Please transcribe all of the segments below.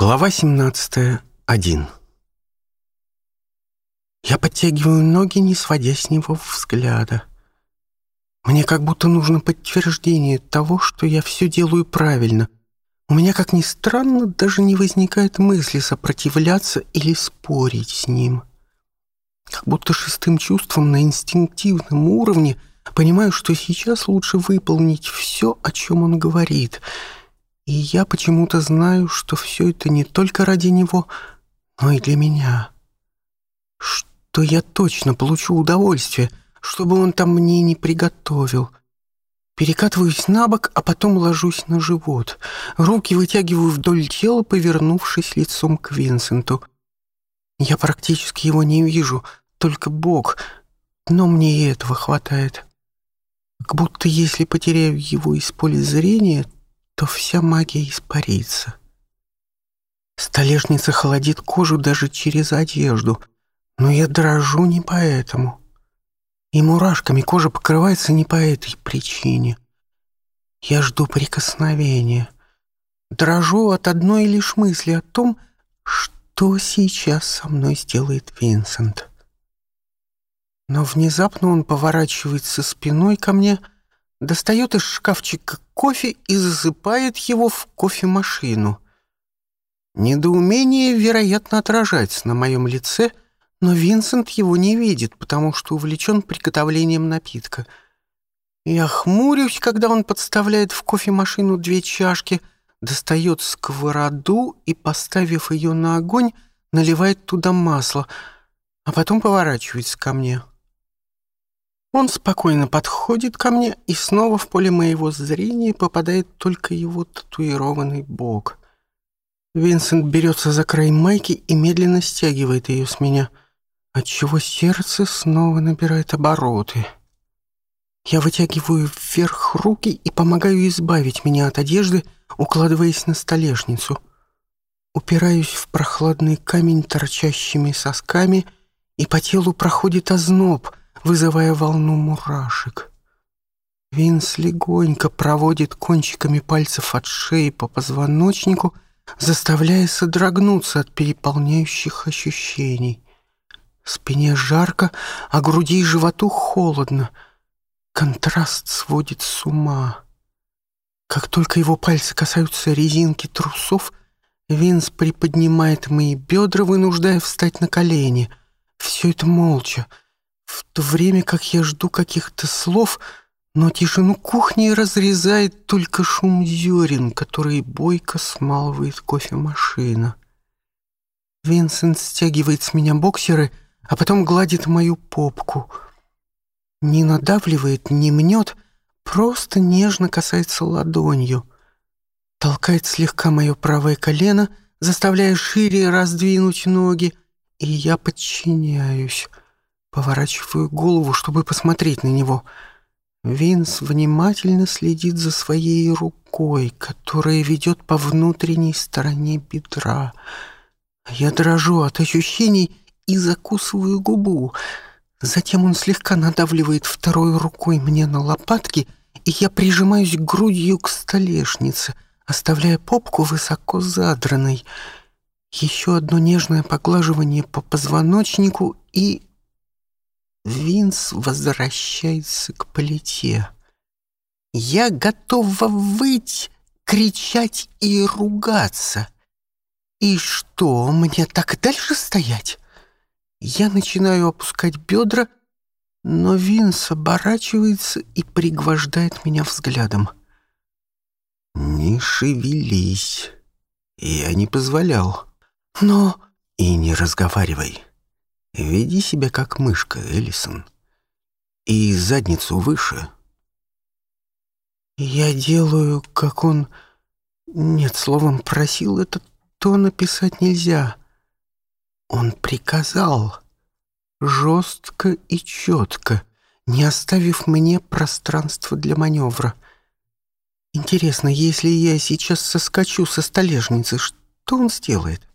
Глава 17. 1. Я подтягиваю ноги, не сводя с него взгляда. Мне как будто нужно подтверждение того, что я все делаю правильно. У меня, как ни странно, даже не возникает мысли сопротивляться или спорить с ним. Как будто шестым чувством на инстинктивном уровне понимаю, что сейчас лучше выполнить все, о чем он говорит — и я почему-то знаю, что все это не только ради него, но и для меня. Что я точно получу удовольствие, чтобы он там мне не приготовил. Перекатываюсь на бок, а потом ложусь на живот. Руки вытягиваю вдоль тела, повернувшись лицом к Винсенту. Я практически его не вижу, только бок, но мне и этого хватает. Как будто если потеряю его из поля зрения, то вся магия испарится. Столешница холодит кожу даже через одежду, но я дрожу не поэтому. И мурашками кожа покрывается не по этой причине. Я жду прикосновения. Дрожу от одной лишь мысли о том, что сейчас со мной сделает Винсент. Но внезапно он поворачивается спиной ко мне, достает из шкафчика кофе и засыпает его в кофемашину. Недоумение, вероятно, отражается на моем лице, но Винсент его не видит, потому что увлечен приготовлением напитка. Я хмурюсь, когда он подставляет в кофемашину две чашки, достает сковороду и, поставив ее на огонь, наливает туда масло, а потом поворачивается ко мне. Он спокойно подходит ко мне, и снова в поле моего зрения попадает только его татуированный бок. Винсент берется за край майки и медленно стягивает ее с меня, отчего сердце снова набирает обороты. Я вытягиваю вверх руки и помогаю избавить меня от одежды, укладываясь на столешницу. Упираюсь в прохладный камень торчащими сосками, и по телу проходит озноб, вызывая волну мурашек. Винс легонько проводит кончиками пальцев от шеи по позвоночнику, заставляя содрогнуться от переполняющих ощущений. Спине жарко, а груди и животу холодно. Контраст сводит с ума. Как только его пальцы касаются резинки трусов, Винс приподнимает мои бедра, вынуждая встать на колени. Все это молча — в то время как я жду каких-то слов, но тишину кухни разрезает только шум зерен, который бойко смалывает кофемашина. Винсент стягивает с меня боксеры, а потом гладит мою попку. Не надавливает, не мнет, просто нежно касается ладонью. Толкает слегка мое правое колено, заставляя шире раздвинуть ноги, и я подчиняюсь — поворачиваю голову, чтобы посмотреть на него. Винс внимательно следит за своей рукой, которая ведет по внутренней стороне бедра. Я дрожу от ощущений и закусываю губу. Затем он слегка надавливает второй рукой мне на лопатки, и я прижимаюсь грудью к столешнице, оставляя попку высоко задранной. Еще одно нежное поглаживание по позвоночнику, и Винс возвращается к плите. Я готова выть, кричать и ругаться. И что, мне так дальше стоять? Я начинаю опускать бедра, но Винс оборачивается и пригвождает меня взглядом. «Не шевелись. Я не позволял. Но...» «И не разговаривай. Веди себя как мышка, Эллисон. И задницу выше. Я делаю, как он... Нет, словом, просил это то написать нельзя. Он приказал. Жестко и четко, не оставив мне пространства для маневра. Интересно, если я сейчас соскочу со столешницы, что он сделает?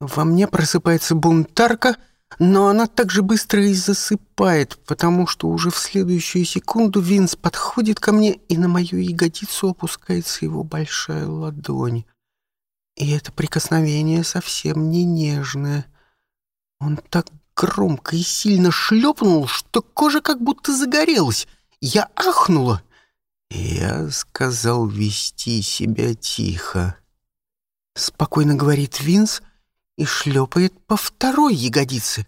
Во мне просыпается бунтарка, но она также быстро и засыпает, потому что уже в следующую секунду Винс подходит ко мне, и на мою ягодицу опускается его большая ладонь. И это прикосновение совсем не нежное. Он так громко и сильно шлепнул, что кожа как будто загорелась. Я ахнула. Я сказал вести себя тихо. Спокойно говорит Винс, и шлепает по второй ягодице.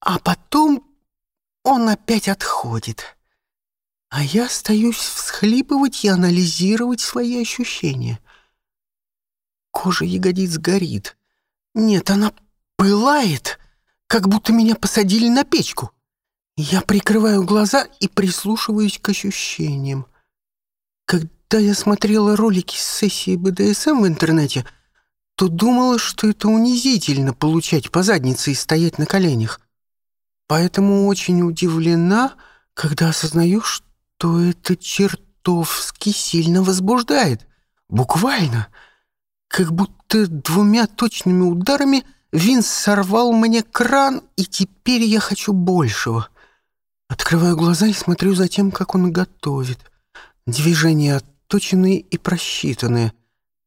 А потом он опять отходит. А я остаюсь всхлипывать и анализировать свои ощущения. Кожа ягодиц горит. Нет, она пылает, как будто меня посадили на печку. Я прикрываю глаза и прислушиваюсь к ощущениям. Когда я смотрела ролики с сессии БДСМ эм в интернете — то думала, что это унизительно получать по заднице и стоять на коленях. Поэтому очень удивлена, когда осознаю, что это чертовски сильно возбуждает. Буквально. Как будто двумя точными ударами Винс сорвал мне кран, и теперь я хочу большего. Открываю глаза и смотрю за тем, как он готовит. Движения отточенные и просчитанные.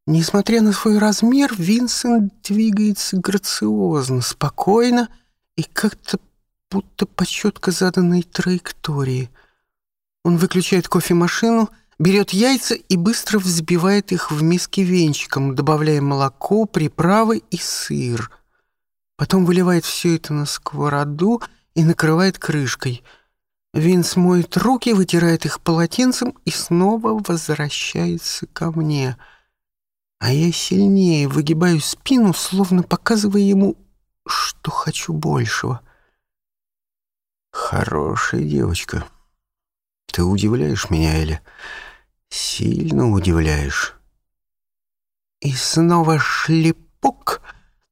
Несмотря на свой размер, Винсент двигается грациозно, спокойно и как-то будто по четко заданной траектории. Он выключает кофемашину, берет яйца и быстро взбивает их в миске венчиком, добавляя молоко, приправы и сыр. Потом выливает все это на сковороду и накрывает крышкой. Винс моет руки, вытирает их полотенцем и снова возвращается ко мне — а я сильнее выгибаю спину, словно показывая ему, что хочу большего. Хорошая девочка. Ты удивляешь меня, Эля. Сильно удивляешь. И снова шлепок,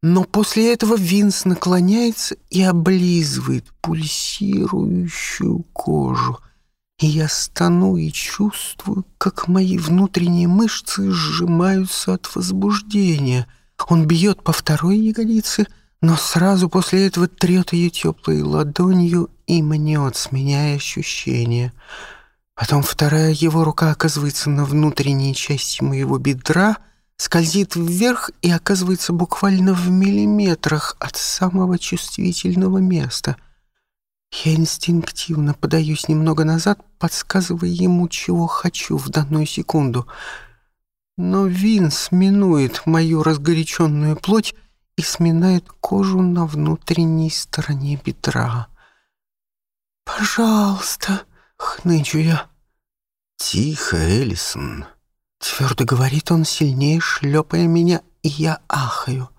но после этого Винс наклоняется и облизывает пульсирующую кожу — и я стану и чувствую, как мои внутренние мышцы сжимаются от возбуждения. Он бьет по второй ягодице, но сразу после этого трет ее теплой ладонью и мнет, сменяя ощущения. Потом вторая его рука оказывается на внутренней части моего бедра, скользит вверх и оказывается буквально в миллиметрах от самого чувствительного места — я инстинктивно подаюсь немного назад, подсказывая ему, чего хочу в данную секунду. Но Винс минует мою разгоряченную плоть и сминает кожу на внутренней стороне бедра. «Пожалуйста!» — хнычу я. «Тихо, Элисон!» — твердо говорит он, сильнее шлепая меня, и я ахаю.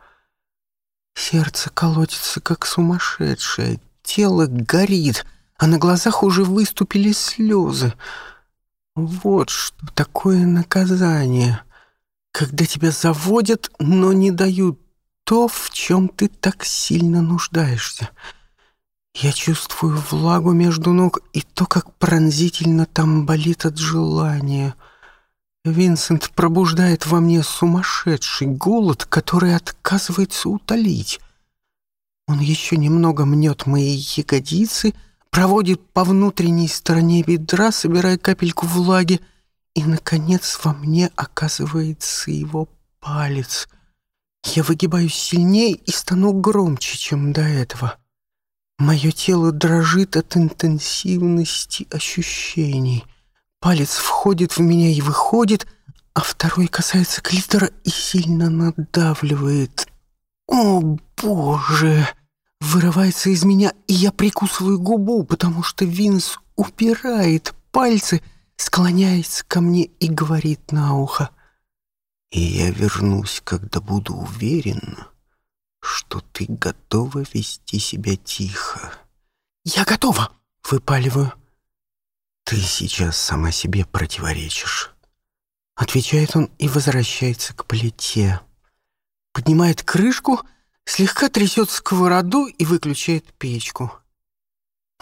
Сердце колотится, как сумасшедшее, тело горит, а на глазах уже выступили слезы. Вот что такое наказание, когда тебя заводят, но не дают то, в чем ты так сильно нуждаешься. Я чувствую влагу между ног и то, как пронзительно там болит от желания. Винсент пробуждает во мне сумасшедший голод, который отказывается утолить. Он еще немного мнет мои ягодицы, проводит по внутренней стороне бедра, собирая капельку влаги, и, наконец, во мне оказывается его палец. Я выгибаюсь сильнее и стану громче, чем до этого. Мое тело дрожит от интенсивности ощущений. Палец входит в меня и выходит, а второй касается клитора и сильно надавливает. О, Боже! вырывается из меня, и я прикусываю губу, потому что Винс упирает пальцы, склоняется ко мне и говорит на ухо. «И я вернусь, когда буду уверен, что ты готова вести себя тихо». «Я готова!» — выпаливаю. «Ты сейчас сама себе противоречишь». Отвечает он и возвращается к плите. Поднимает крышку — слегка трясет сковороду и выключает печку.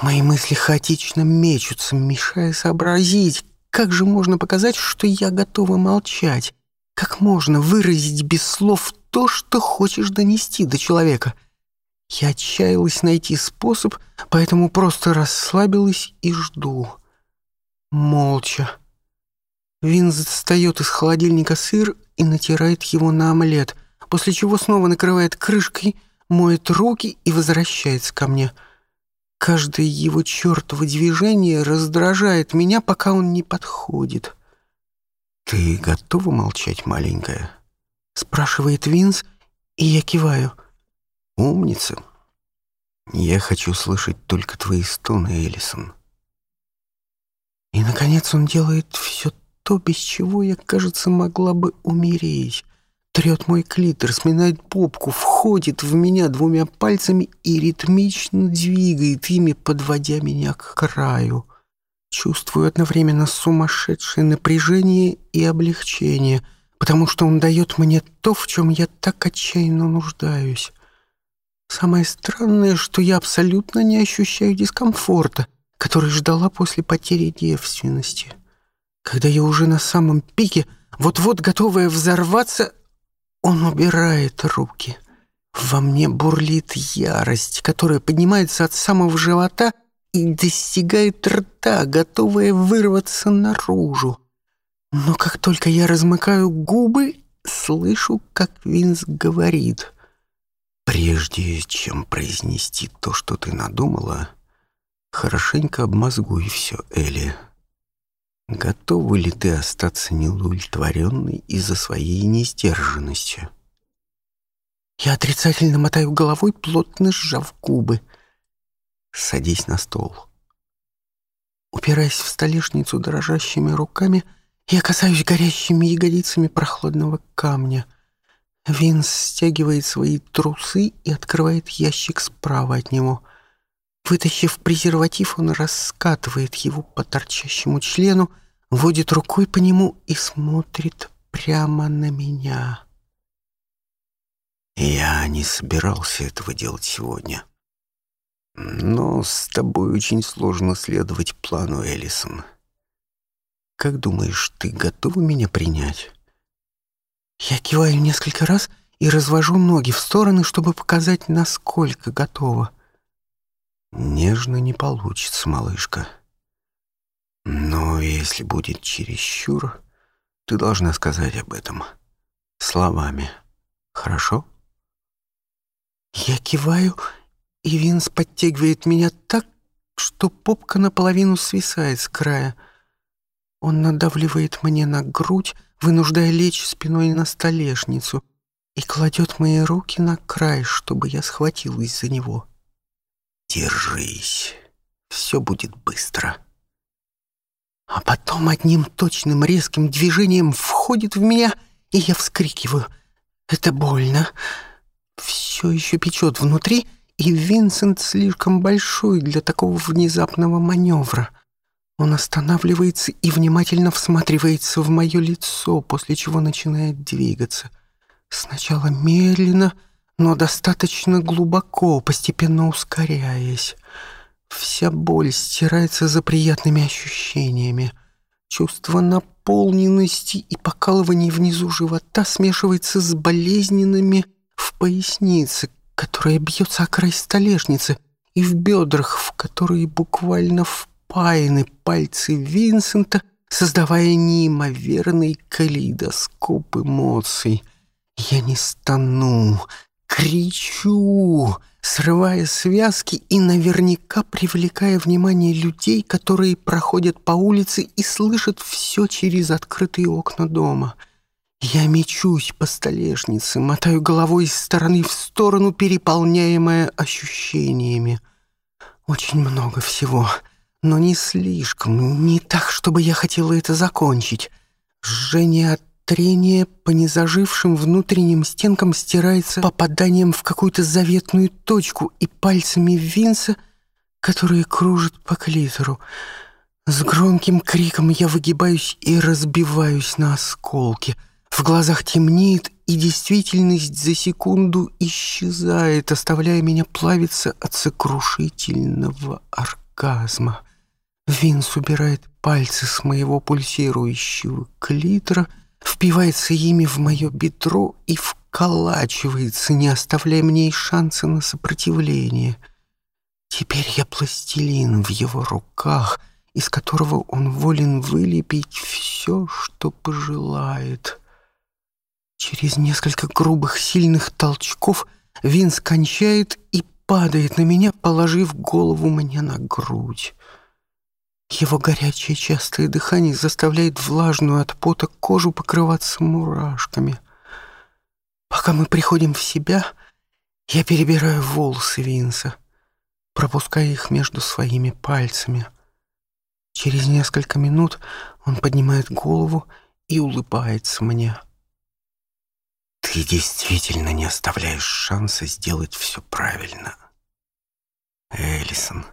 Мои мысли хаотично мечутся, мешая сообразить, как же можно показать, что я готова молчать, как можно выразить без слов то, что хочешь донести до человека. Я отчаялась найти способ, поэтому просто расслабилась и жду. Молча. Вин достает из холодильника сыр и натирает его на омлет — после чего снова накрывает крышкой, моет руки и возвращается ко мне. Каждое его чертово движение раздражает меня, пока он не подходит. «Ты готова молчать, маленькая?» — спрашивает Винс, и я киваю. «Умница. Я хочу слышать только твои стоны, Элисон». И, наконец, он делает все то, без чего я, кажется, могла бы умереть трет мой клитор, сминает попку, входит в меня двумя пальцами и ритмично двигает ими, подводя меня к краю. Чувствую одновременно сумасшедшее напряжение и облегчение, потому что он дает мне то, в чем я так отчаянно нуждаюсь. Самое странное, что я абсолютно не ощущаю дискомфорта, который ждала после потери девственности. Когда я уже на самом пике, вот-вот готовая взорваться, он убирает руки. Во мне бурлит ярость, которая поднимается от самого живота и достигает рта, готовая вырваться наружу. Но как только я размыкаю губы, слышу, как Винс говорит. «Прежде чем произнести то, что ты надумала, хорошенько обмозгуй все, Элли». Готовы ли ты остаться неудовлетворенной из-за своей несдержанности? Я отрицательно мотаю головой, плотно сжав кубы. Садись на стол. Упираясь в столешницу дрожащими руками, я касаюсь горящими ягодицами прохладного камня. Винс стягивает свои трусы и открывает ящик справа от него — Вытащив презерватив, он раскатывает его по торчащему члену, водит рукой по нему и смотрит прямо на меня. Я не собирался этого делать сегодня. Но с тобой очень сложно следовать плану, Элисон. Как думаешь, ты готова меня принять? Я киваю несколько раз и развожу ноги в стороны, чтобы показать, насколько готова. — Нежно не получится, малышка. Но если будет чересчур, ты должна сказать об этом словами. Хорошо? Я киваю, и Винс подтягивает меня так, что попка наполовину свисает с края. Он надавливает мне на грудь, вынуждая лечь спиной на столешницу, и кладет мои руки на край, чтобы я схватилась за него. Держись, все будет быстро. А потом одним точным резким движением входит в меня, и я вскрикиваю. Это больно. Все еще печет внутри, и Винсент слишком большой для такого внезапного маневра. Он останавливается и внимательно всматривается в мое лицо, после чего начинает двигаться. Сначала медленно, но достаточно глубоко, постепенно ускоряясь. Вся боль стирается за приятными ощущениями. Чувство наполненности и покалываний внизу живота смешивается с болезненными в пояснице, которая бьется о край столешницы, и в бедрах, в которые буквально впаяны пальцы Винсента, создавая неимоверный калейдоскоп эмоций. Я не стану, кричу, срывая связки и наверняка привлекая внимание людей, которые проходят по улице и слышат все через открытые окна дома. Я мечусь по столешнице, мотаю головой из стороны в сторону, переполняемая ощущениями. Очень много всего, но не слишком, не так, чтобы я хотела это закончить. Жжение от трение по незажившим внутренним стенкам стирается попаданием в какую-то заветную точку и пальцами Винса, которые кружат по клитору. С громким криком я выгибаюсь и разбиваюсь на осколки. В глазах темнеет, и действительность за секунду исчезает, оставляя меня плавиться от сокрушительного оргазма. Винс убирает пальцы с моего пульсирующего клитора — впивается ими в мое бедро и вколачивается, не оставляя мне и шанса на сопротивление. Теперь я пластилин в его руках, из которого он волен вылепить все, что пожелает. Через несколько грубых сильных толчков Винс скончает и падает на меня, положив голову мне на грудь. Его горячее частое дыхание заставляет влажную от пота кожу покрываться мурашками. Пока мы приходим в себя, я перебираю волосы Винса, пропуская их между своими пальцами. Через несколько минут он поднимает голову и улыбается мне. «Ты действительно не оставляешь шанса сделать все правильно, Элисон».